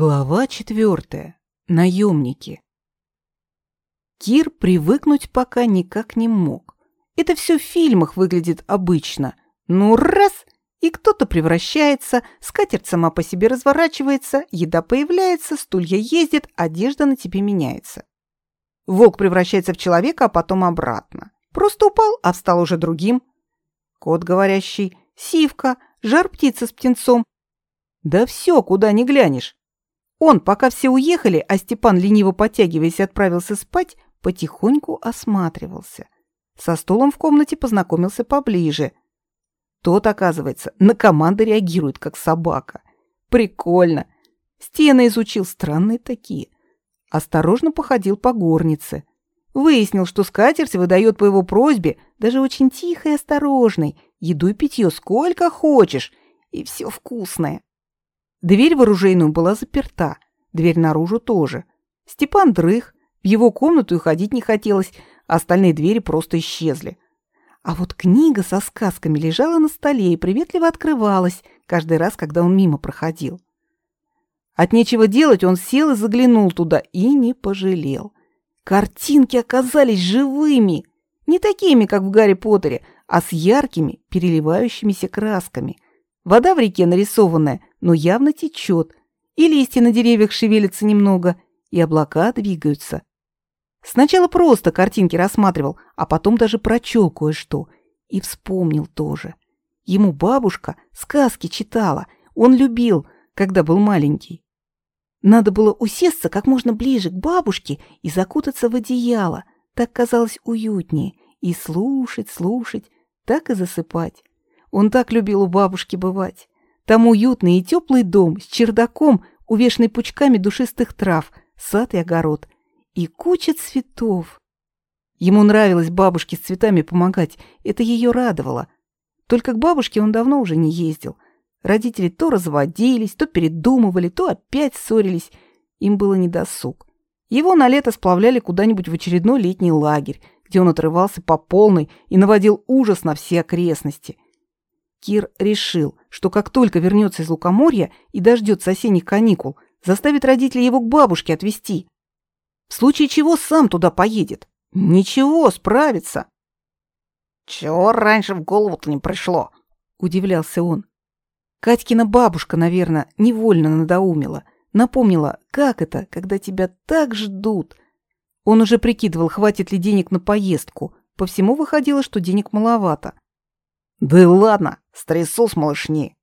Глава четвертая. Наемники. Кир привыкнуть пока никак не мог. Это все в фильмах выглядит обычно. Ну раз, и кто-то превращается, скатерть сама по себе разворачивается, еда появляется, стулья ездит, одежда на тебе меняется. Волк превращается в человека, а потом обратно. Просто упал, а встал уже другим. Кот говорящий, сивка, жар птица с птенцом. Да все, куда ни глянешь. Он, пока все уехали, а Степан, лениво подтягиваясь, отправился спать, потихоньку осматривался. Со столом в комнате познакомился поближе. Тот, оказывается, на команды реагирует, как собака. Прикольно. Стены изучил странные такие. Осторожно походил по горнице. Выяснил, что скатерть выдает по его просьбе, даже очень тихой и осторожной, еду и питье сколько хочешь, и все вкусное. Дверь в оружейную была заперта, дверь наружу тоже. Степан дрых, в его комнату и ходить не хотелось, а остальные двери просто исчезли. А вот книга со сказками лежала на столе и приветливо открывалась каждый раз, когда он мимо проходил. От нечего делать он сел и заглянул туда и не пожалел. Картинки оказались живыми, не такими, как в Гарри Поттере, а с яркими, переливающимися красками – Вода в реке нарисованная, но явно течет, и листья на деревьях шевелятся немного, и облака двигаются. Сначала просто картинки рассматривал, а потом даже прочел кое-что. И вспомнил тоже. Ему бабушка сказки читала, он любил, когда был маленький. Надо было усесться как можно ближе к бабушке и закутаться в одеяло. Так казалось уютнее. И слушать, слушать, так и засыпать. Он так любил у бабушки бывать. Там уютный и теплый дом с чердаком, увешанный пучками душистых трав, сад и огород. И куча цветов. Ему нравилось бабушке с цветами помогать, это ее радовало. Только к бабушке он давно уже не ездил. Родители то разводились, то передумывали, то опять ссорились. Им было недосуг. Его на лето сплавляли куда-нибудь в очередной летний лагерь, где он отрывался по полной и наводил ужас на все окрестности – Кир решил, что как только вернется из Лукоморья и дождется осенних каникул, заставит родителей его к бабушке отвезти. В случае чего сам туда поедет. Ничего, справится. Чего раньше в голову-то не пришло? Удивлялся он. Катькина бабушка, наверное, невольно надоумила. Напомнила, как это, когда тебя так ждут. Он уже прикидывал, хватит ли денег на поездку. По всему выходило, что денег маловато. Да ладно, стрясу с малышни.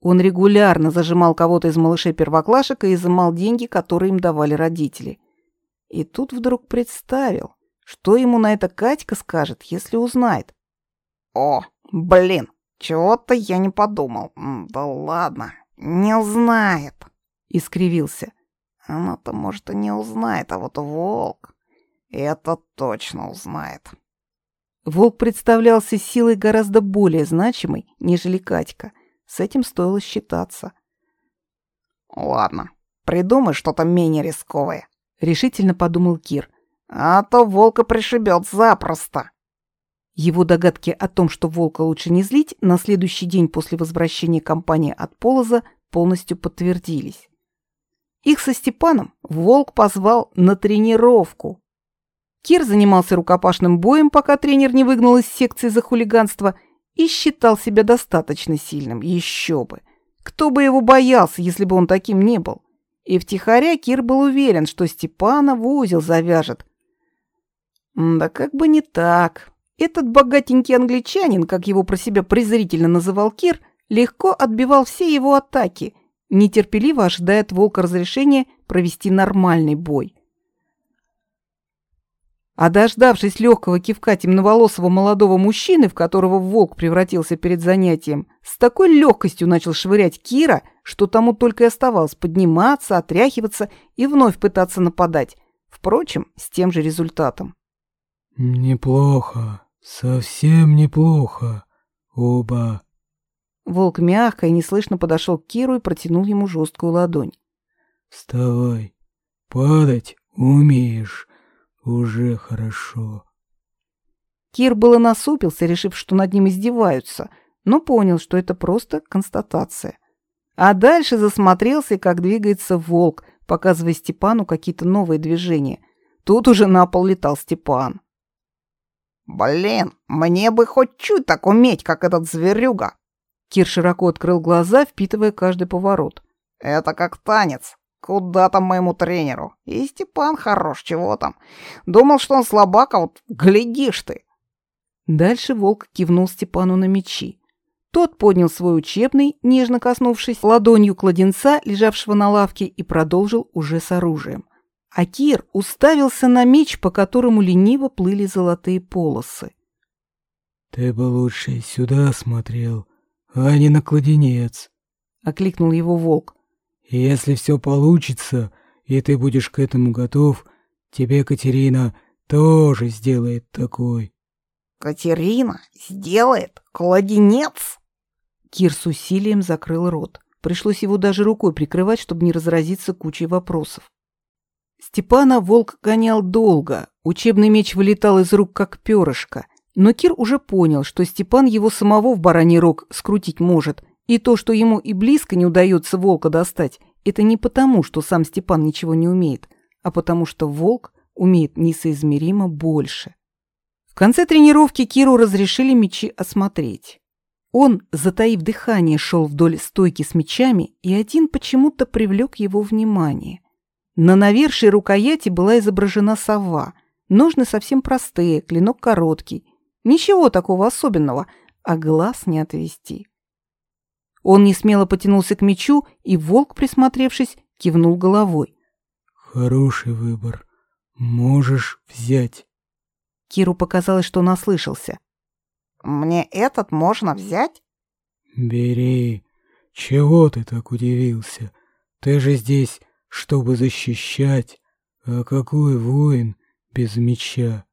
Он регулярно зажимал кого-то из малышей-первоклашек и изымал деньги, которые им давали родители. И тут вдруг представил, что ему на это Катька скажет, если узнает. О, блин, чего-то я не подумал. Да ладно, не узнает. Искривился. Она-то, может, и не узнает, а вот волк... Это точно узнает. Волк представлялся силой гораздо более значимой, нежели Катька. С этим стоило считаться. «Ладно, придумай что-то менее рисковое», — решительно подумал Кир. «А то волка пришибет запросто». Его догадки о том, что волка лучше не злить, на следующий день после возвращения компании от Полоза полностью подтвердились. Их со Степаном волк позвал на тренировку. Кир занимался рукопашным боем, пока тренер не выгнал из секции за хулиганство, и считал себя достаточно сильным, еще бы. Кто бы его боялся, если бы он таким не был? И втихаря Кир был уверен, что Степана в узел завяжет. Да как бы не так. Этот богатенький англичанин, как его про себя презрительно называл Кир, легко отбивал все его атаки, нетерпеливо ожидая от волка разрешения провести нормальный бой. А дождавшись легкого кивка темноволосого молодого мужчины, в которого волк превратился перед занятием, с такой легкостью начал швырять Кира, что тому только и оставалось подниматься, отряхиваться и вновь пытаться нападать. Впрочем, с тем же результатом. «Неплохо, совсем неплохо, оба». Волк мягко и неслышно подошел к Киру и протянул ему жесткую ладонь. «Вставай, падать умеешь». Уже хорошо. Кир было насупился, решив, что над ним издеваются, но понял, что это просто констатация. А дальше засмотрелся, как двигается волк, показывая Степану какие-то новые движения. Тут уже на пол летал Степан. Блин, мне бы хоть чуть так уметь, как этот зверюга. Кир широко открыл глаза, впитывая каждый поворот. Это как танец. Куда там моему тренеру? И Степан хорош, чего там. Думал, что он слабак, а вот глядишь ты. Дальше волк кивнул Степану на мечи. Тот поднял свой учебный, нежно коснувшись ладонью кладенца, лежавшего на лавке, и продолжил уже с оружием. А Кир уставился на меч, по которому лениво плыли золотые полосы. «Ты бы лучше сюда смотрел, а не на кладенец», — окликнул его волк. Если все получится, и ты будешь к этому готов, тебе Катерина тоже сделает такой. Катерина сделает кладенец? Кир с усилием закрыл рот. Пришлось его даже рукой прикрывать, чтобы не разразиться кучей вопросов. Степана волк гонял долго, учебный меч вылетал из рук как перышко, но Кир уже понял, что Степан его самого в бараний рог скрутить может, и то, что ему и близко не удается волка достать, это не потому, что сам Степан ничего не умеет, а потому что волк умеет несоизмеримо больше. В конце тренировки Киру разрешили мечи осмотреть. Он, затаив дыхание, шел вдоль стойки с мечами, и один почему-то привлек его внимание. На навершии рукояти была изображена сова. Ножны совсем простые, клинок короткий. Ничего такого особенного, а глаз не отвести. Он не смело потянулся к мечу, и волк, присмотревшись, кивнул головой. «Хороший выбор. Можешь взять». Киру показалось, что он ослышался. «Мне этот можно взять?» «Бери. Чего ты так удивился? Ты же здесь, чтобы защищать. А какой воин без меча?»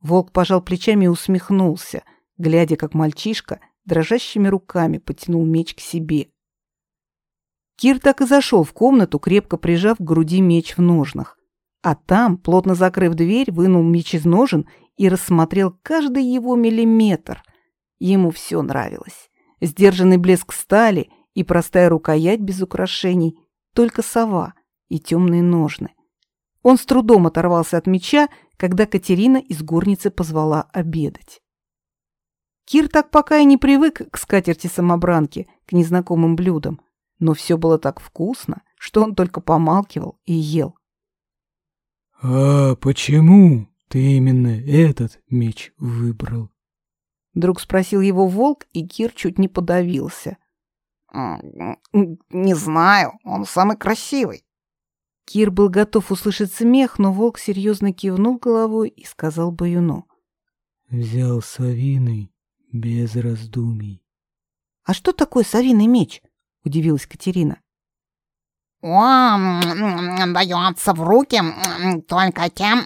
Волк пожал плечами и усмехнулся, глядя, как мальчишка дрожащими руками потянул меч к себе. Кир так и зашел в комнату, крепко прижав к груди меч в ножнах. А там, плотно закрыв дверь, вынул меч из ножен и рассмотрел каждый его миллиметр. Ему все нравилось. Сдержанный блеск стали и простая рукоять без украшений, только сова и темные ножны. Он с трудом оторвался от меча, когда Катерина из горницы позвала обедать. Кир так пока и не привык к скатерти-самобранке, к незнакомым блюдам. Но все было так вкусно, что он только помалкивал и ел. «А почему ты именно этот меч выбрал?» Вдруг спросил его волк, и Кир чуть не подавился. «Не знаю, он самый красивый». Кир был готов услышать смех, но волк серьезно кивнул головой и сказал Баюну. «Взял совиный без раздумий. «А что такое совиный меч?» — удивилась Катерина. «Он дается в руки только тем,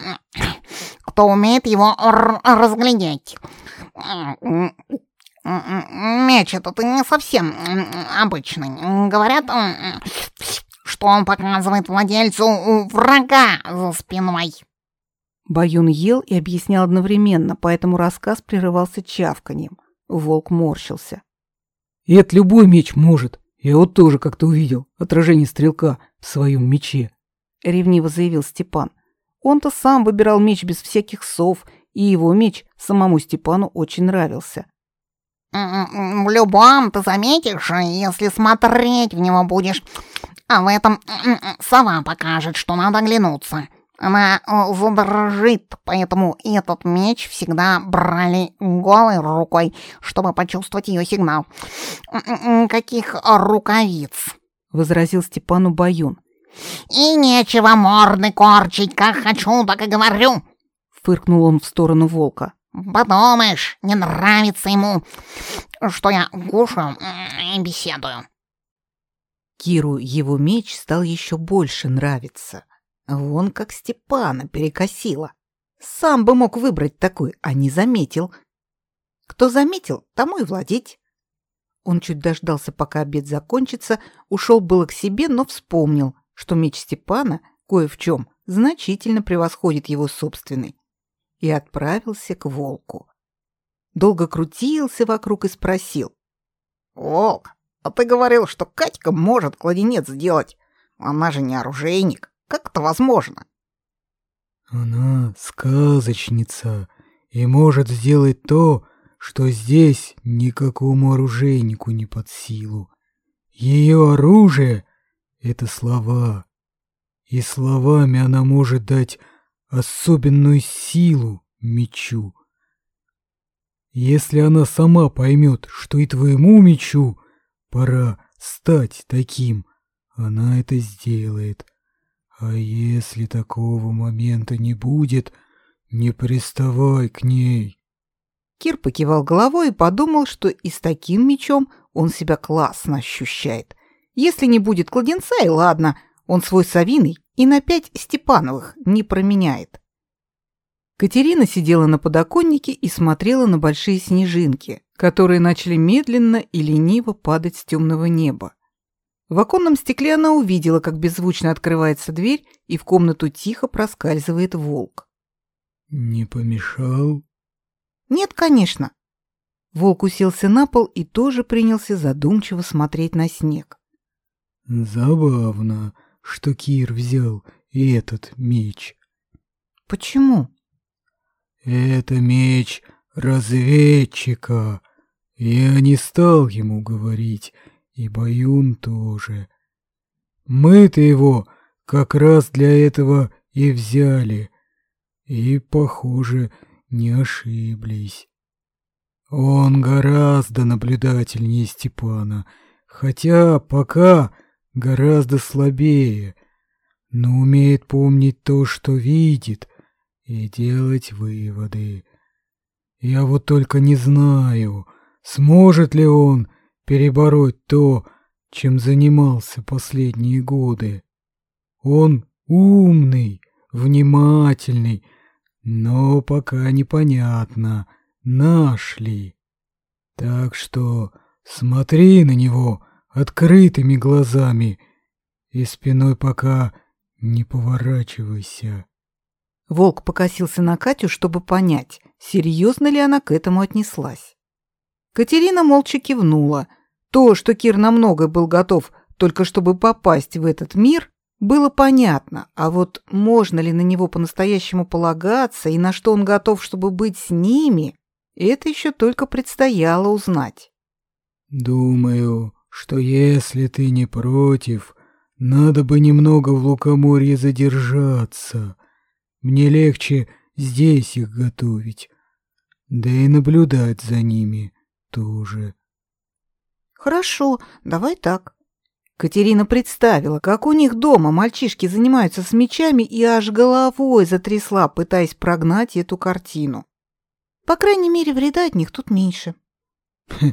кто умеет его разглядеть. Меч этот не совсем обычный. Говорят, что он показывает владельцу врага за спиной». Баюн ел и объяснял одновременно, поэтому рассказ прерывался чавканьем. Волк морщился. «И это любой меч может. Я вот тоже как-то увидел отражение стрелка в своем мече», — ревниво заявил Степан. Он-то сам выбирал меч без всяких сов, и его меч самому Степану очень нравился. «В любом ты заметишь, если смотреть в него будешь, а в этом сова покажет, что надо оглянуться. Она э, задрожит, поэтому этот меч всегда брали голой рукой, чтобы почувствовать ее сигнал. Каких рукавиц? возразил Степану Баюн. И нечего морды корчить, как хочу, так и говорю, фыркнул он в сторону волка. Подумаешь, не нравится ему, что я кушаю и беседую. Киру его меч стал еще больше нравиться. Вон как Степана перекосила. Сам бы мог выбрать такой, а не заметил. Кто заметил, тому и владеть. Он чуть дождался, пока обед закончится, ушел было к себе, но вспомнил, что меч Степана кое в чем значительно превосходит его собственный, и отправился к волку. Долго крутился вокруг и спросил. «Волк, А ты говорил, что Катька может кладенец сделать. Она же не оружейник. Как это возможно? Она сказочница и может сделать то, что здесь никакому оружейнику не под силу. Ее оружие — это слова, и словами она может дать особенную силу мечу. Если она сама поймет, что и твоему мечу пора стать таким, она это сделает. А если такого момента не будет, не приставай к ней. Кир покивал головой и подумал, что и с таким мечом он себя классно ощущает. Если не будет кладенца, и ладно, он свой совиный и на пять Степановых не променяет. Катерина сидела на подоконнике и смотрела на большие снежинки, которые начали медленно и лениво падать с темного неба. В оконном стекле она увидела, как беззвучно открывается дверь, и в комнату тихо проскальзывает волк. «Не помешал?» «Нет, конечно». Волк уселся на пол и тоже принялся задумчиво смотреть на снег. «Забавно, что Кир взял и этот меч». «Почему?» «Это меч разведчика. Я не стал ему говорить, и Баюн тоже. Мы-то его как раз для этого и взяли, и, похоже, не ошиблись. Он гораздо наблюдательнее Степана, хотя пока гораздо слабее, но умеет помнить то, что видит, и делать выводы. Я вот только не знаю, сможет ли он перебороть то, чем занимался последние годы. Он умный, внимательный, но пока непонятно, наш ли. Так что смотри на него открытыми глазами и спиной пока не поворачивайся. Волк покосился на Катю, чтобы понять, серьезно ли она к этому отнеслась. Катерина молча кивнула. То, что Кир намного был готов только чтобы попасть в этот мир, было понятно, а вот можно ли на него по-настоящему полагаться и на что он готов, чтобы быть с ними, это еще только предстояло узнать. «Думаю, что если ты не против, надо бы немного в лукоморье задержаться. Мне легче здесь их готовить, да и наблюдать за ними тоже. Хорошо, давай так. Катерина представила, как у них дома мальчишки занимаются с мечами и аж головой затрясла, пытаясь прогнать эту картину. По крайней мере, вреда от них тут меньше.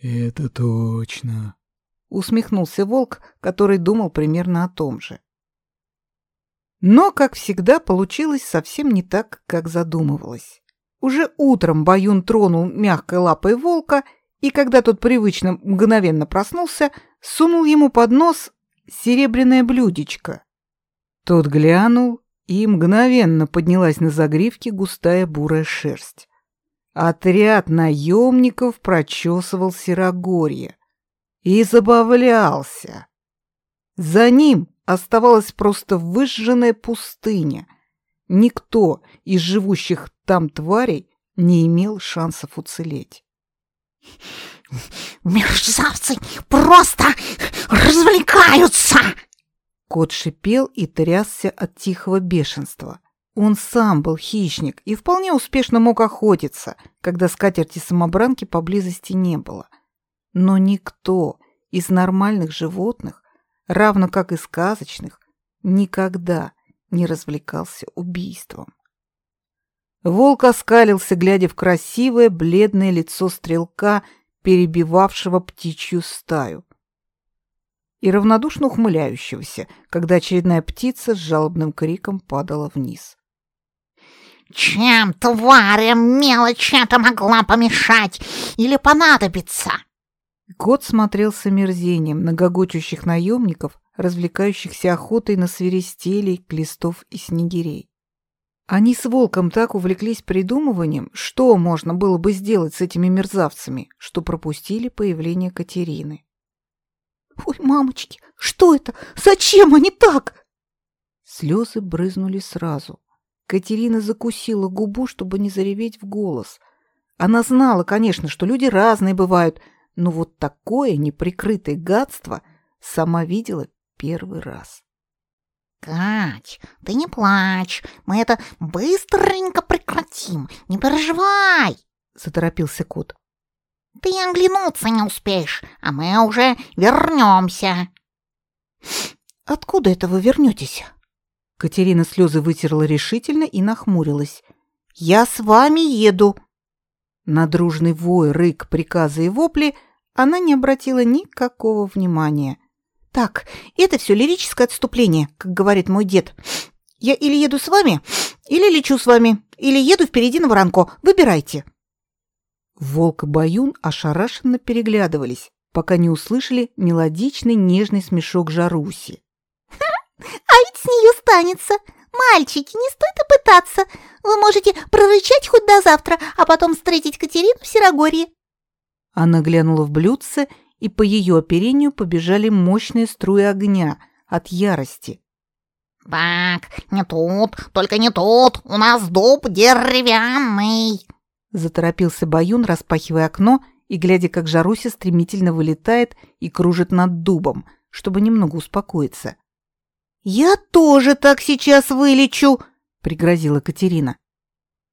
«Это точно», — усмехнулся волк, который думал примерно о том же. Но, как всегда, получилось совсем не так, как задумывалось. Уже утром Баюн тронул мягкой лапой волка, и когда тот привычно мгновенно проснулся, сунул ему под нос серебряное блюдечко. Тот глянул, и мгновенно поднялась на загривке густая бурая шерсть. Отряд наемников прочесывал Серогорье и забавлялся. За ним оставалась просто выжженная пустыня. Никто из живущих там тварей не имел шансов уцелеть. «Мерзавцы просто развлекаются!» Кот шипел и трясся от тихого бешенства. Он сам был хищник и вполне успешно мог охотиться, когда скатерти-самобранки поблизости не было. Но никто из нормальных животных, равно как и сказочных, никогда не развлекался убийством. Волк оскалился, глядя в красивое бледное лицо стрелка, перебивавшего птичью стаю, и равнодушно ухмыляющегося, когда очередная птица с жалобным криком падала вниз. «Чем тварям мелочь это могла помешать или понадобиться?» Кот смотрел с омерзением на гогочущих наемников, развлекающихся охотой на свиристелей, клестов и снегирей. Они с Волком так увлеклись придумыванием, что можно было бы сделать с этими мерзавцами, что пропустили появление Катерины. Ой, мамочки, что это? Зачем они так? Слезы брызнули сразу. Катерина закусила губу, чтобы не зареветь в голос. Она знала, конечно, что люди разные бывают, но вот такое неприкрытое гадство сама видела первый раз. «Кать, ты не плачь, мы это быстренько прекратим, не переживай!» — заторопился кот. «Ты оглянуться не успеешь, а мы уже вернемся!» «Откуда это вы вернетесь?» Катерина слезы вытерла решительно и нахмурилась. «Я с вами еду!» На дружный вой, рык, приказы и вопли она не обратила никакого внимания. «Так, это все лирическое отступление, как говорит мой дед. Я или еду с вами, или лечу с вами, или еду впереди на воронко. Выбирайте». Волк и Баюн ошарашенно переглядывались, пока не услышали мелодичный нежный смешок Жаруси. «А ведь с нее станется! Мальчики, не стоит и пытаться! Вы можете прорычать хоть до завтра, а потом встретить Катерину в Серогорье!» Она глянула в блюдце и по ее оперению побежали мощные струи огня от ярости. «Так, не тут, только не тут, у нас дуб деревянный!» Заторопился Баюн, распахивая окно и глядя, как Жаруся стремительно вылетает и кружит над дубом, чтобы немного успокоиться. «Я тоже так сейчас вылечу!» — пригрозила Катерина.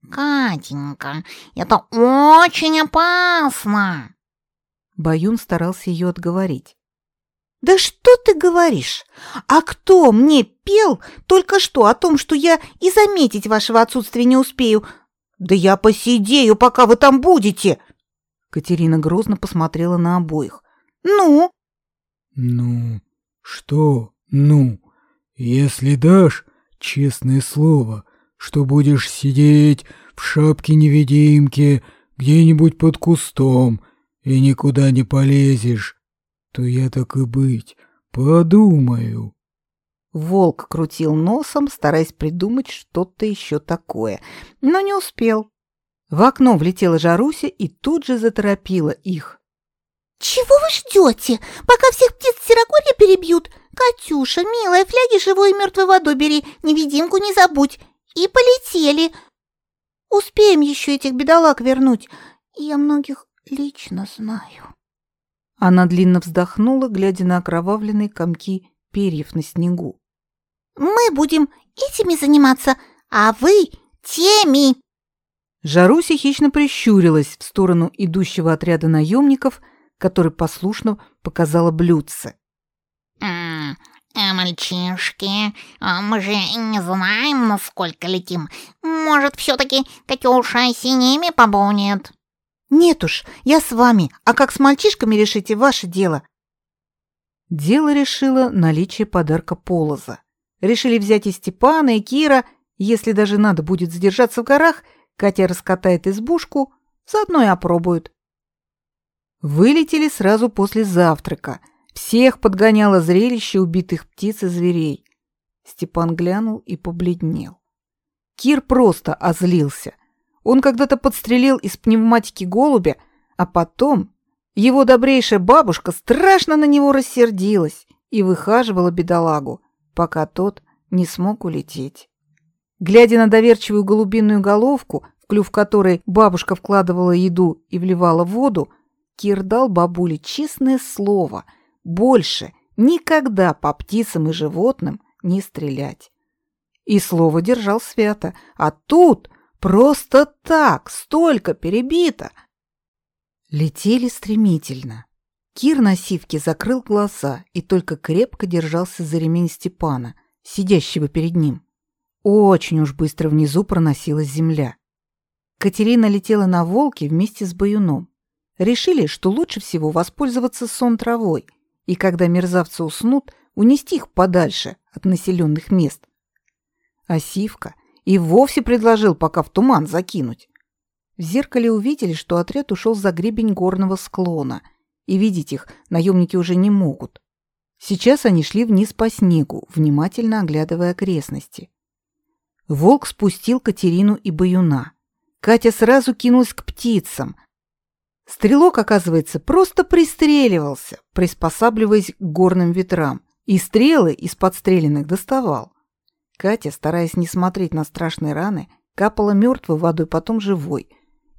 «Катенька, это очень опасно!» Баюн старался ее отговорить. «Да что ты говоришь? А кто мне пел только что о том, что я и заметить вашего отсутствия не успею? Да я посидею, пока вы там будете!» Катерина грозно посмотрела на обоих. «Ну?» «Ну, что «ну»? Если дашь честное слово, что будешь сидеть в шапке-невидимке где-нибудь под кустом и никуда не полезешь, то я так и быть, подумаю. Волк крутил носом, стараясь придумать что-то еще такое, но не успел. В окно влетела Жаруся и тут же заторопила их. «Чего вы ждете, пока всех птиц Серогорья перебьют? Катюша, милая, фляги живой и мертвой водой бери, невидимку не забудь. И полетели. Успеем еще этих бедолаг вернуть. Я многих лично знаю». Она длинно вздохнула, глядя на окровавленные комки перьев на снегу. «Мы будем этими заниматься, а вы теми!» Жаруся хищно прищурилась в сторону идущего отряда наемников, который послушно показала блюдце. «М -м, «Мальчишки, а мы же не знаем, насколько летим. Может, все-таки Катюша синими побунет?» «Нет уж, я с вами, а как с мальчишками решите, ваше дело». Дело решило наличие подарка Полоза. Решили взять и Степана, и Кира. Если даже надо будет задержаться в горах, Катя раскатает избушку, заодно и опробуют. Вылетели сразу после завтрака. Всех подгоняло зрелище убитых птиц и зверей. Степан глянул и побледнел. Кир просто озлился. Он когда-то подстрелил из пневматики голубя, а потом его добрейшая бабушка страшно на него рассердилась и выхаживала бедолагу, пока тот не смог улететь. Глядя на доверчивую голубиную головку, в клюв которой бабушка вкладывала еду и вливала воду, Кир дал бабуле честное слово больше никогда по птицам и животным не стрелять. И слово держал свято, а тут Просто так, столько перебито. Летели стремительно. Кир на сивке закрыл глаза и только крепко держался за ремень Степана, сидящего перед ним. Очень уж быстро внизу проносилась земля. Катерина летела на волке вместе с баюном. Решили, что лучше всего воспользоваться сон травой, и когда мерзавцы уснут, унести их подальше от населенных мест. А сивка и вовсе предложил пока в туман закинуть. В зеркале увидели, что отряд ушел за гребень горного склона, и видеть их наемники уже не могут. Сейчас они шли вниз по снегу, внимательно оглядывая окрестности. Волк спустил Катерину и Баюна. Катя сразу кинулась к птицам. Стрелок, оказывается, просто пристреливался, приспосабливаясь к горным ветрам, и стрелы из подстреленных доставал. Катя, стараясь не смотреть на страшные раны, капала мертвой водой, потом живой,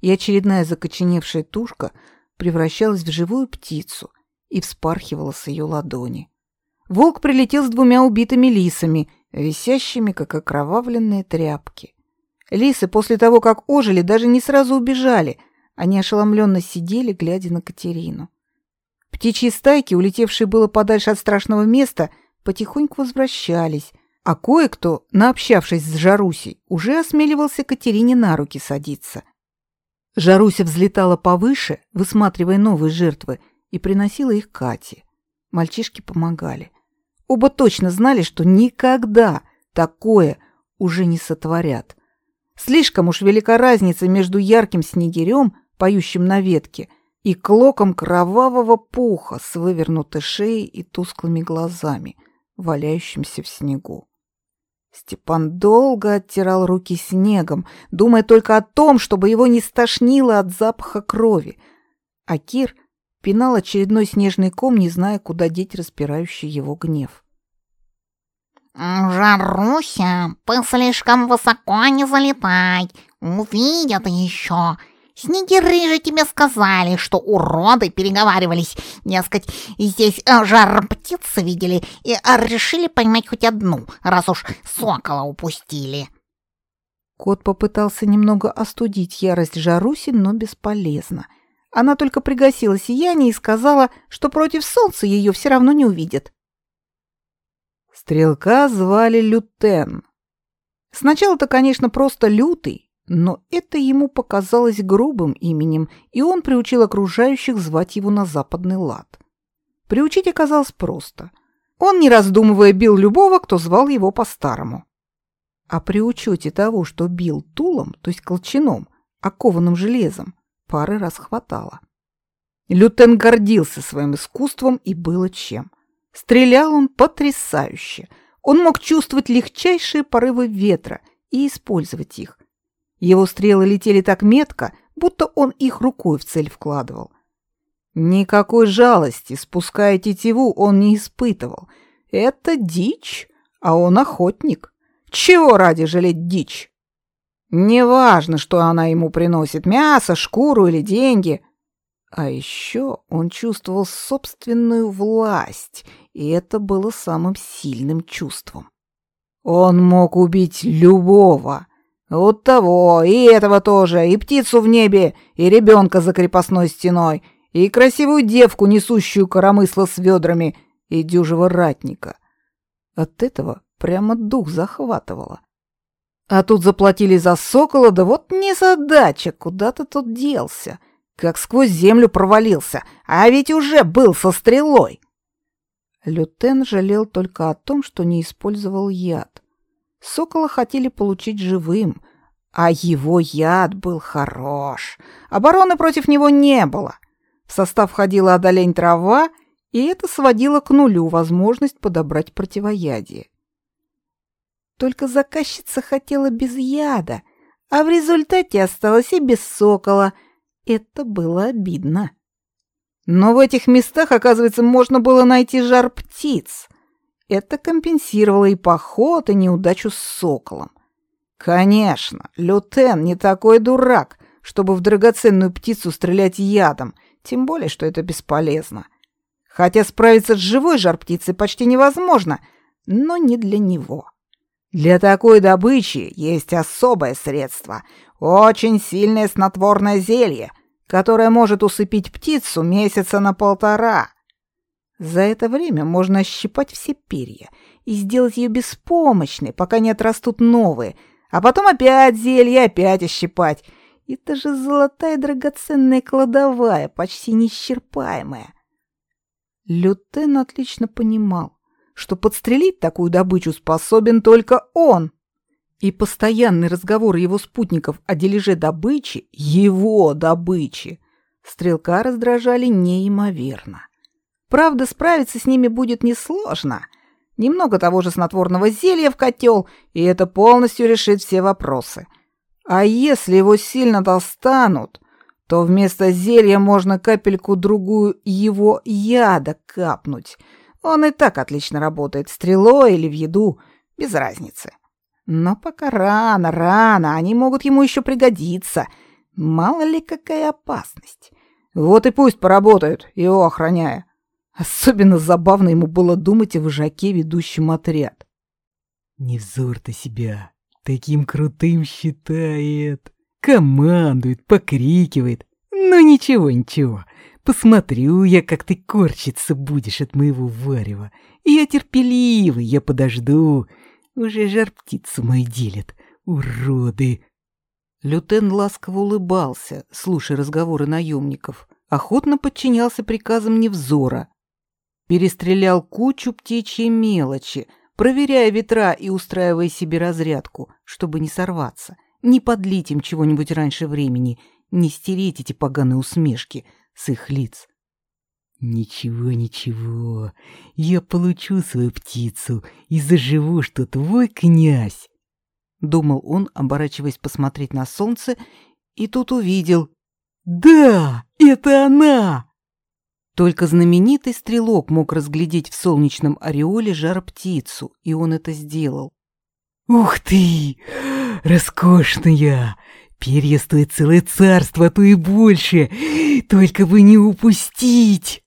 и очередная закоченевшая тушка превращалась в живую птицу и вспархивала с ее ладони. Волк прилетел с двумя убитыми лисами, висящими, как окровавленные тряпки. Лисы после того, как ожили, даже не сразу убежали — они ошеломленно сидели, глядя на Катерину. Птичьи стайки, улетевшие было подальше от страшного места, потихоньку возвращались, а кое-кто, наобщавшись с Жарусей, уже осмеливался Катерине на руки садиться. Жаруся взлетала повыше, высматривая новые жертвы, и приносила их Кате. Мальчишки помогали. Оба точно знали, что никогда такое уже не сотворят. Слишком уж велика разница между ярким снегирем поющим на ветке, и клоком кровавого пуха с вывернутой шеей и тусклыми глазами, валяющимся в снегу. Степан долго оттирал руки снегом, думая только о том, чтобы его не стошнило от запаха крови. А Кир пинал очередной снежный ком, не зная, куда деть распирающий его гнев. «Жаруся, ты слишком высоко не залетай, увидят еще!» Снегиры же тебе сказали, что уроды переговаривались. Дескать, здесь э, жар птицы видели и э, решили поймать хоть одну, раз уж сокола упустили. Кот попытался немного остудить ярость Жаруси, но бесполезно. Она только пригасила сияние и сказала, что против солнца ее все равно не увидят. Стрелка звали Лютен. Сначала-то, конечно, просто Лютый, но это ему показалось грубым именем, и он приучил окружающих звать его на западный лад. Приучить оказалось просто. Он, не раздумывая, бил любого, кто звал его по-старому. А при учете того, что бил тулом, то есть колчаном, окованным железом, пары раз хватало. Лютен гордился своим искусством и было чем. Стрелял он потрясающе. Он мог чувствовать легчайшие порывы ветра и использовать их, его стрелы летели так метко, будто он их рукой в цель вкладывал. Никакой жалости, спуская тетиву, он не испытывал. Это дичь, а он охотник. Чего ради жалеть дичь? Неважно, что она ему приносит, мясо, шкуру или деньги. А еще он чувствовал собственную власть, и это было самым сильным чувством. Он мог убить любого, вот того, и этого тоже, и птицу в небе, и ребенка за крепостной стеной, и красивую девку, несущую коромысло с ведрами, и дюжего ратника. От этого прямо дух захватывало. А тут заплатили за сокола, да вот незадача, куда-то тут делся, как сквозь землю провалился, а ведь уже был со стрелой. Лютен жалел только о том, что не использовал яд. Сокола хотели получить живым, а его яд был хорош. Обороны против него не было. В состав входила одолень трава, и это сводило к нулю возможность подобрать противоядие. Только заказчица хотела без яда, а в результате осталась и без сокола. Это было обидно. Но в этих местах, оказывается, можно было найти жар птиц. Это компенсировало и поход, и неудачу с соколом. Конечно, Лютен не такой дурак, чтобы в драгоценную птицу стрелять ядом, тем более, что это бесполезно. Хотя справиться с живой жар-птицей почти невозможно, но не для него. Для такой добычи есть особое средство, очень сильное снотворное зелье, которое может усыпить птицу месяца на полтора. За это время можно щипать все перья и сделать ее беспомощной, пока не отрастут новые, а потом опять зелье, опять ощипать. Это же золотая драгоценная кладовая, почти неисчерпаемая. Лютен отлично понимал, что подстрелить такую добычу способен только он. И постоянный разговор его спутников о дележе добычи, его добычи, стрелка раздражали неимоверно. Правда, справиться с ними будет несложно. Немного того же снотворного зелья в котел, и это полностью решит все вопросы. А если его сильно достанут, то вместо зелья можно капельку-другую его яда капнуть. Он и так отлично работает, стрелой или в еду, без разницы. Но пока рано, рано, они могут ему еще пригодиться. Мало ли какая опасность. Вот и пусть поработают, его охраняя. Особенно забавно ему было думать о вожаке, ведущем отряд. Невзор-то себя таким крутым считает. Командует, покрикивает. Ну ничего, ничего. Посмотрю я, как ты корчиться будешь от моего варева. Я терпеливый, я подожду. Уже жар птицу мою делят. Уроды. Лютен ласково улыбался, слушая разговоры наемников. Охотно подчинялся приказам Невзора. Перестрелял кучу птичьей мелочи, проверяя ветра и устраивая себе разрядку, чтобы не сорваться, не подлить им чего-нибудь раньше времени, не стереть эти поганые усмешки с их лиц. «Ничего, ничего, я получу свою птицу и заживу, что твой князь думал он, оборачиваясь посмотреть на солнце, и тут увидел. Да, это она. Только знаменитый стрелок мог разглядеть в солнечном ореоле жар-птицу, и он это сделал. Ух ты! Роскошная! Перья стоят целое царство, а то и больше. Только бы не упустить.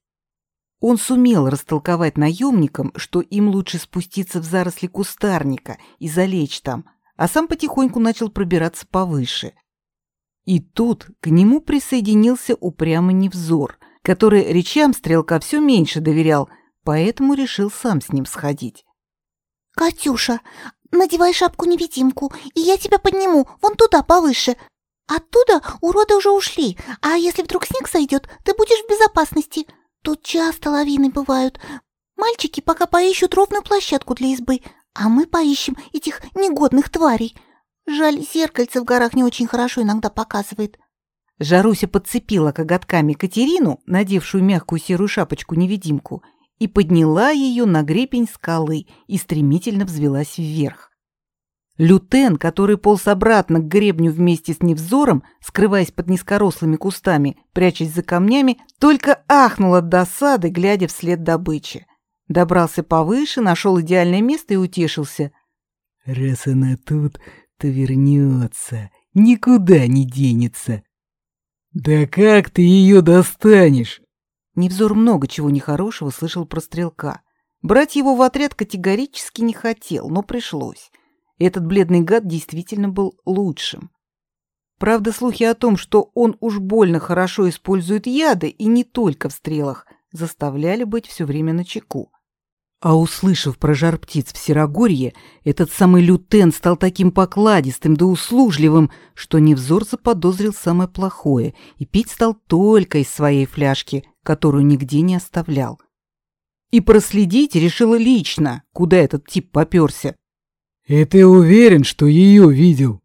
Он сумел растолковать наемникам, что им лучше спуститься в заросли кустарника и залечь там, а сам потихоньку начал пробираться повыше. И тут к нему присоединился упрямый Невзор, который речам стрелка все меньше доверял, поэтому решил сам с ним сходить. «Катюша, надевай шапку-невидимку, и я тебя подниму вон туда, повыше. Оттуда уроды уже ушли, а если вдруг снег сойдет, ты будешь в безопасности. Тут часто лавины бывают. Мальчики пока поищут ровную площадку для избы, а мы поищем этих негодных тварей. Жаль, зеркальце в горах не очень хорошо иногда показывает. Жаруся подцепила коготками Катерину, надевшую мягкую серую шапочку-невидимку, и подняла ее на гребень скалы и стремительно взвелась вверх. Лютен, который полз обратно к гребню вместе с Невзором, скрываясь под низкорослыми кустами, прячась за камнями, только ахнул от досады, глядя вслед добычи. Добрался повыше, нашел идеальное место и утешился. «Раз она тут, то вернется, никуда не денется». «Да как ты ее достанешь?» Невзор много чего нехорошего слышал про стрелка. Брать его в отряд категорически не хотел, но пришлось. Этот бледный гад действительно был лучшим. Правда, слухи о том, что он уж больно хорошо использует яды, и не только в стрелах, заставляли быть все время на чеку. А услышав про жар птиц в Серогорье, этот самый лютен стал таким покладистым да услужливым, что Невзор заподозрил самое плохое и пить стал только из своей фляжки, которую нигде не оставлял. И проследить решила лично, куда этот тип попёрся. «И ты уверен, что ее видел?»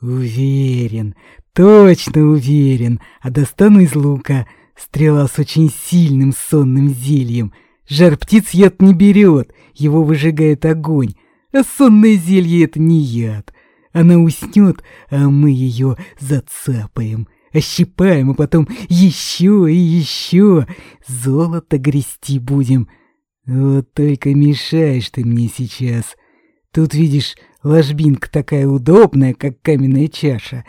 «Уверен, точно уверен, а достану из лука стрела с очень сильным сонным зельем — Жар птиц яд не берет, его выжигает огонь. А сонное зелье — это не яд. Она уснет, а мы ее зацапаем, ощипаем, а потом еще и еще. Золото грести будем. Вот только мешаешь ты мне сейчас. Тут, видишь, ложбинка такая удобная, как каменная чаша.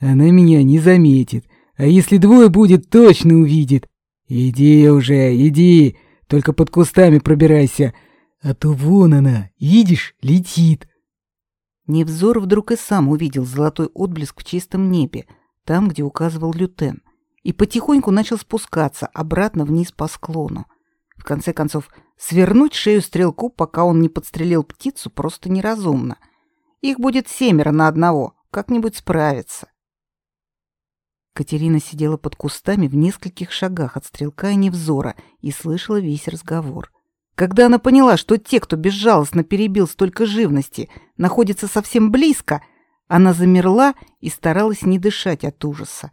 Она меня не заметит. А если двое будет, точно увидит. Иди уже, иди. Только под кустами пробирайся, а то вон она, видишь, летит. Невзор вдруг и сам увидел золотой отблеск в чистом небе, там, где указывал лютен, и потихоньку начал спускаться обратно вниз по склону. В конце концов, свернуть шею стрелку, пока он не подстрелил птицу, просто неразумно. Их будет семеро на одного, как-нибудь справиться. Катерина сидела под кустами в нескольких шагах от стрелка и невзора и слышала весь разговор. Когда она поняла, что те, кто безжалостно перебил столько живности, находятся совсем близко, она замерла и старалась не дышать от ужаса.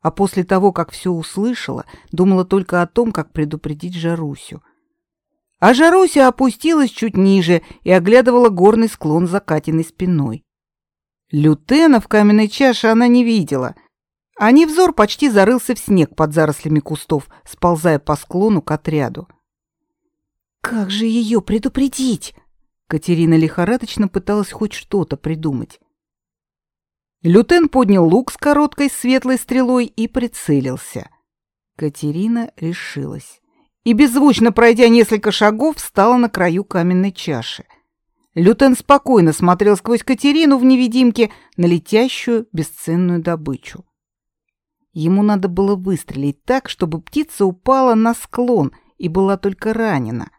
А после того, как все услышала, думала только о том, как предупредить Жарусю. А Жаруся опустилась чуть ниже и оглядывала горный склон за Катиной спиной. Лютена в каменной чаше она не видела — а Невзор почти зарылся в снег под зарослями кустов, сползая по склону к отряду. Как же ее предупредить? Катерина лихорадочно пыталась хоть что-то придумать. Лютен поднял лук с короткой светлой стрелой и прицелился. Катерина решилась. И беззвучно пройдя несколько шагов, встала на краю каменной чаши. Лютен спокойно смотрел сквозь Катерину в невидимке на летящую бесценную добычу. Ему надо было выстрелить так, чтобы птица упала на склон и была только ранена.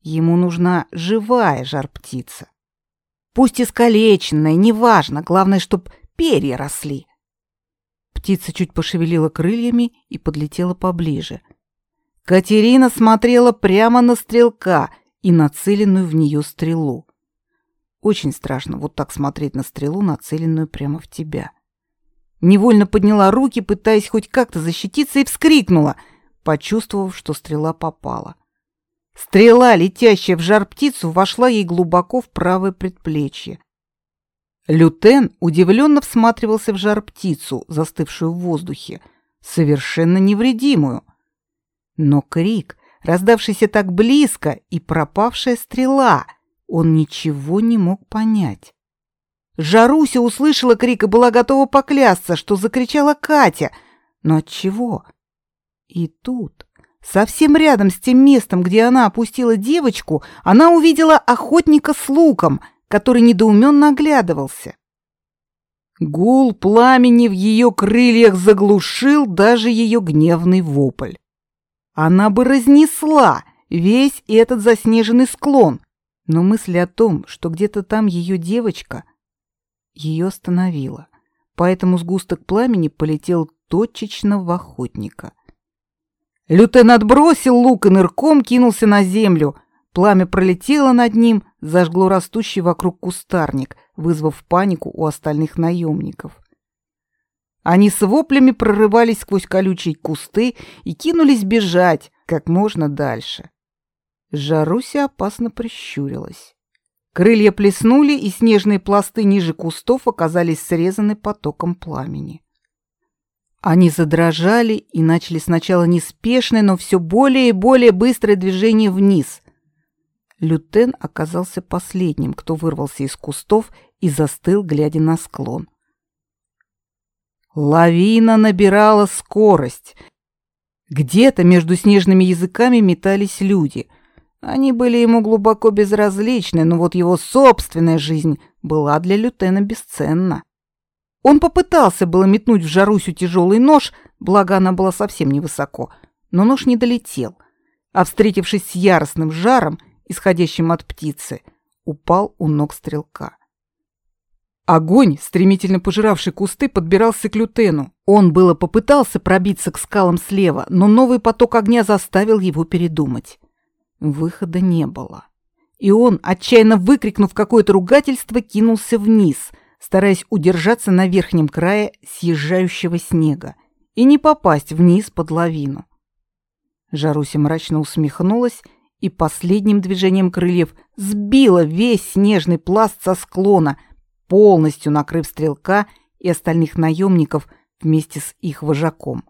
Ему нужна живая жар-птица. Пусть искалеченная, неважно, главное, чтоб перья росли. Птица чуть пошевелила крыльями и подлетела поближе. Катерина смотрела прямо на стрелка и нацеленную в нее стрелу. Очень страшно вот так смотреть на стрелу, нацеленную прямо в тебя. Невольно подняла руки, пытаясь хоть как-то защититься, и вскрикнула, почувствовав, что стрела попала. Стрела, летящая в жар птицу, вошла ей глубоко в правое предплечье. Лютен удивленно всматривался в жар птицу, застывшую в воздухе, совершенно невредимую. Но крик, раздавшийся так близко, и пропавшая стрела, он ничего не мог понять. Жаруся услышала крик и была готова поклясться, что закричала Катя. Но от чего? И тут, совсем рядом с тем местом, где она опустила девочку, она увидела охотника с луком, который недоуменно оглядывался. Гул пламени в ее крыльях заглушил даже ее гневный вопль. Она бы разнесла весь этот заснеженный склон, но мысль о том, что где-то там ее девочка — ее остановило, поэтому сгусток пламени полетел точечно в охотника. Лютен отбросил лук и нырком кинулся на землю. Пламя пролетело над ним, зажгло растущий вокруг кустарник, вызвав панику у остальных наемников. Они с воплями прорывались сквозь колючие кусты и кинулись бежать как можно дальше. Жаруся опасно прищурилась. Крылья плеснули, и снежные пласты ниже кустов оказались срезаны потоком пламени. Они задрожали и начали сначала неспешное, но все более и более быстрое движение вниз. Лютен оказался последним, кто вырвался из кустов и застыл, глядя на склон. Лавина набирала скорость. Где-то между снежными языками метались люди — они были ему глубоко безразличны, но вот его собственная жизнь была для Лютена бесценна. Он попытался было метнуть в Жарусю тяжелый нож, благо она была совсем невысоко, но нож не долетел, а, встретившись с яростным жаром, исходящим от птицы, упал у ног стрелка. Огонь, стремительно пожиравший кусты, подбирался к Лютену. Он было попытался пробиться к скалам слева, но новый поток огня заставил его передумать. Выхода не было. И он, отчаянно выкрикнув какое-то ругательство, кинулся вниз, стараясь удержаться на верхнем крае съезжающего снега и не попасть вниз под лавину. Жаруся мрачно усмехнулась и последним движением крыльев сбила весь снежный пласт со склона, полностью накрыв стрелка и остальных наемников вместе с их вожаком.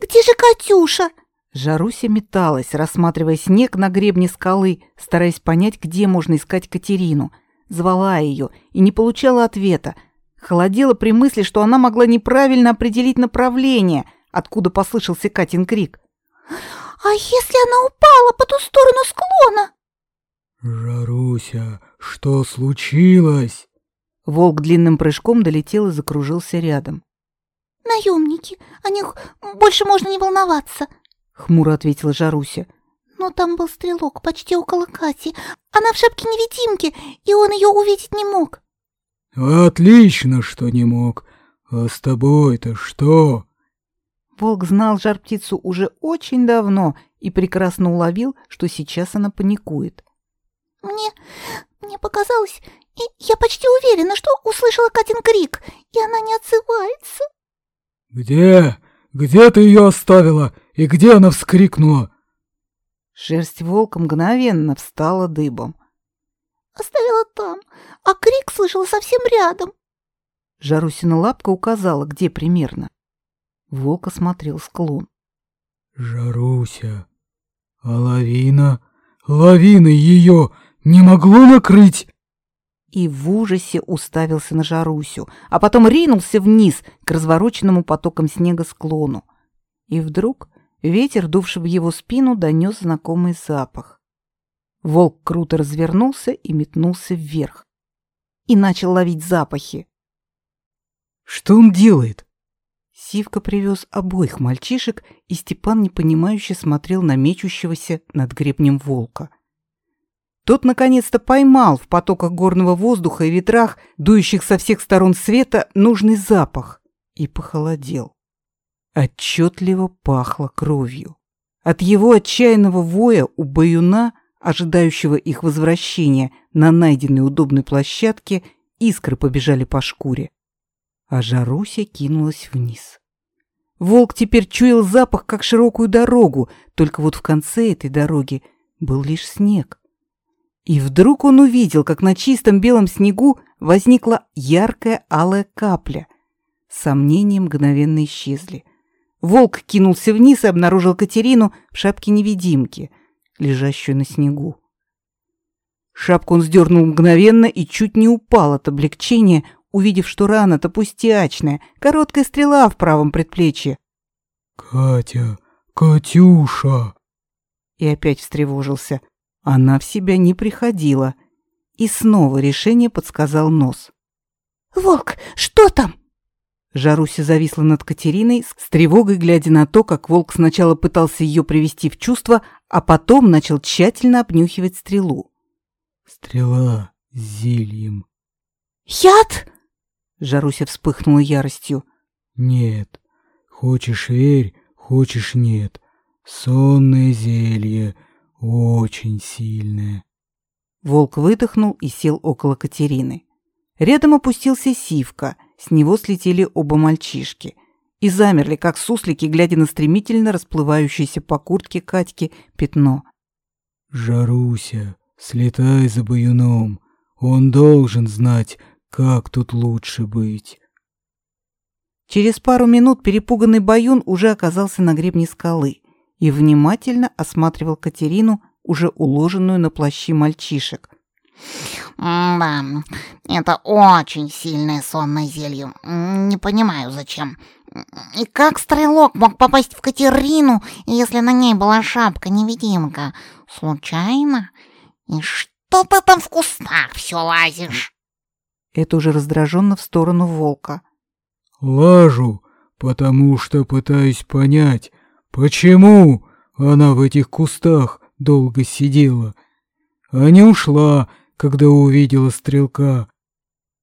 «Где же Катюша?» Жаруся металась, рассматривая снег на гребне скалы, стараясь понять, где можно искать Катерину. Звала ее и не получала ответа. Холодела при мысли, что она могла неправильно определить направление, откуда послышался Катин крик. «А если она упала по ту сторону склона?» «Жаруся, что случилось?» Волк длинным прыжком долетел и закружился рядом. «Наемники, о них больше можно не волноваться хмуро ответила Жаруся. Но там был стрелок почти около Кати. Она в шапке-невидимке, и он ее увидеть не мог. Отлично, что не мог. А с тобой-то что? Волк знал жар-птицу уже очень давно и прекрасно уловил, что сейчас она паникует. Мне... мне показалось, и я почти уверена, что услышала Катин крик, и она не отзывается. Где? Где ты ее оставила? И где она вскрикнула? Шерсть волка мгновенно встала дыбом. Оставила там, а крик слышала совсем рядом. Жарусина лапка указала, где примерно. Волк осмотрел склон. Жаруся, а лавина? Лавины ее не могло накрыть? И в ужасе уставился на Жарусю, а потом ринулся вниз к развороченному потоком снега склону. И вдруг ветер, дувший в его спину, донес знакомый запах. Волк круто развернулся и метнулся вверх. И начал ловить запахи. Что он делает? Сивка привез обоих мальчишек, и Степан непонимающе смотрел на мечущегося над гребнем волка. Тот наконец-то поймал в потоках горного воздуха и ветрах, дующих со всех сторон света, нужный запах и похолодел. Отчетливо пахло кровью. От его отчаянного воя у баюна, ожидающего их возвращения на найденной удобной площадке, искры побежали по шкуре а Жаруся кинулась вниз. Волк теперь чуял запах, как широкую дорогу, только вот в конце этой дороги был лишь снег. И вдруг он увидел, как на чистом белом снегу возникла яркая алая капля. Сомнения мгновенно исчезли. Волк кинулся вниз и обнаружил Катерину в шапке невидимки, лежащую на снегу. Шапку он сдернул мгновенно и чуть не упал от облегчения, увидев, что рана-то пустячная, короткая стрела в правом предплечье. «Катя! Катюша!» И опять встревожился. Она в себя не приходила. И снова решение подсказал нос. «Волк, что там?» Жаруся зависла над Катериной, с тревогой глядя на то, как волк сначала пытался ее привести в чувство, а потом начал тщательно обнюхивать стрелу. «Стрела с зельем». «Яд?» Жаруся вспыхнула яростью. Нет. Хочешь верь, хочешь нет. Сонное зелье, очень сильное. Волк выдохнул и сел около Катерины. Рядом опустился Сивка, с него слетели оба мальчишки и замерли, как суслики, глядя на стремительно расплывающееся по куртке Катьки пятно. «Жаруся, слетай за баюном, он должен знать, как тут лучше быть? Через пару минут перепуганный Баюн уже оказался на гребне скалы и внимательно осматривал Катерину, уже уложенную на плащи мальчишек. «Да, это очень сильное сонное зелье. Не понимаю, зачем. И как стрелок мог попасть в Катерину, если на ней была шапка-невидимка? Случайно? И что ты там в кустах все лазишь?» Это уже раздраженно в сторону волка. Лажу, потому что пытаюсь понять, почему она в этих кустах долго сидела, а не ушла, когда увидела стрелка.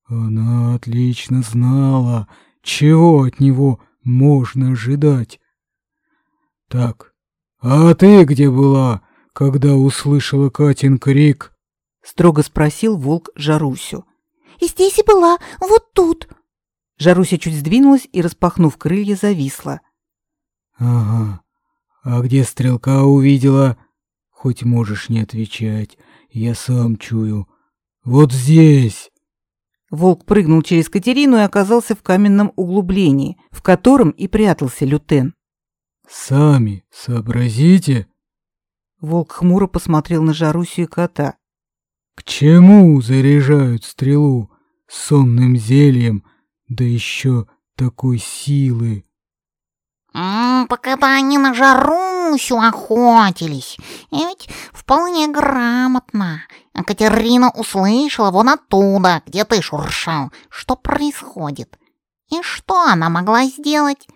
Она отлично знала, чего от него можно ожидать. Так, а ты где была, когда услышала Катин крик? Строго спросил волк Жарусю. И здесь и была, вот тут. Жаруся чуть сдвинулась и, распахнув крылья, зависла. Ага. А где стрелка увидела? Хоть можешь не отвечать, я сам чую. Вот здесь. Волк прыгнул через Катерину и оказался в каменном углублении, в котором и прятался лютен. Сами сообразите. Волк хмуро посмотрел на Жарусю и кота. К чему заряжают стрелу? сонным зельем, да еще такой силы. «М так это они на Жарусю охотились, и ведь вполне грамотно. А Катерина услышала вон оттуда, где ты шуршал, что происходит. И что она могла сделать?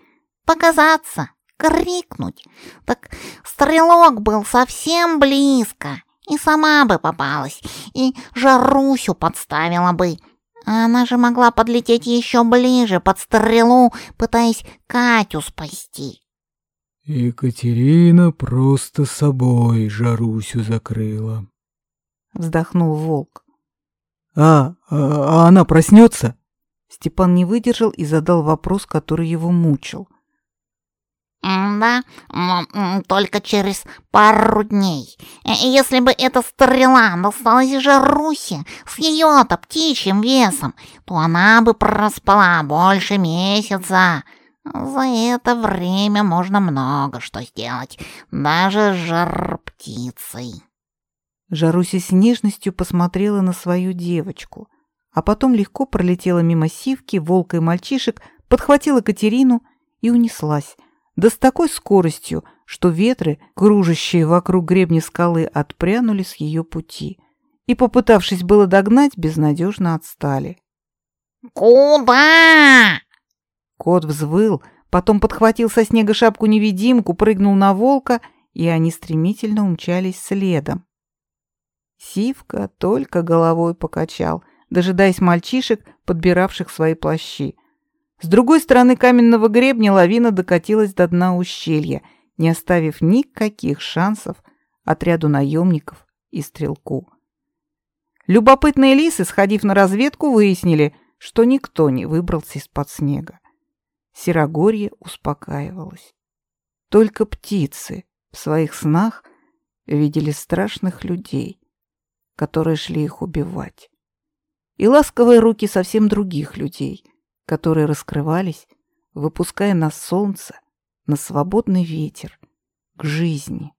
Показаться, крикнуть. Так стрелок был совсем близко, и сама бы попалась, и Жарусю подставила бы, она же могла подлететь еще ближе, под стрелу, пытаясь Катю спасти. Екатерина просто собой Жарусю закрыла. Вздохнул волк. А, а, а она проснется? Степан не выдержал и задал вопрос, который его мучил. Да, только через пару дней. Если бы эта стрела досталась же Руси с ее-то птичьим весом, то она бы проспала больше месяца. За это время можно много что сделать, даже с жар-птицей. Жаруся с нежностью посмотрела на свою девочку, а потом легко пролетела мимо сивки, волка и мальчишек, подхватила Катерину и унеслась, да с такой скоростью, что ветры, кружащие вокруг гребня скалы, отпрянули с ее пути и, попытавшись было догнать, безнадежно отстали. «Куда?» Кот взвыл, потом подхватил со снега шапку-невидимку, прыгнул на волка, и они стремительно умчались следом. Сивка только головой покачал, дожидаясь мальчишек, подбиравших свои плащи. С другой стороны каменного гребня лавина докатилась до дна ущелья, не оставив никаких шансов отряду наемников и стрелку. Любопытные лисы, сходив на разведку, выяснили, что никто не выбрался из-под снега. Серогорье успокаивалось. Только птицы в своих снах видели страшных людей, которые шли их убивать. И ласковые руки совсем других людей, которые раскрывались, выпуская на солнце, на свободный ветер, к жизни.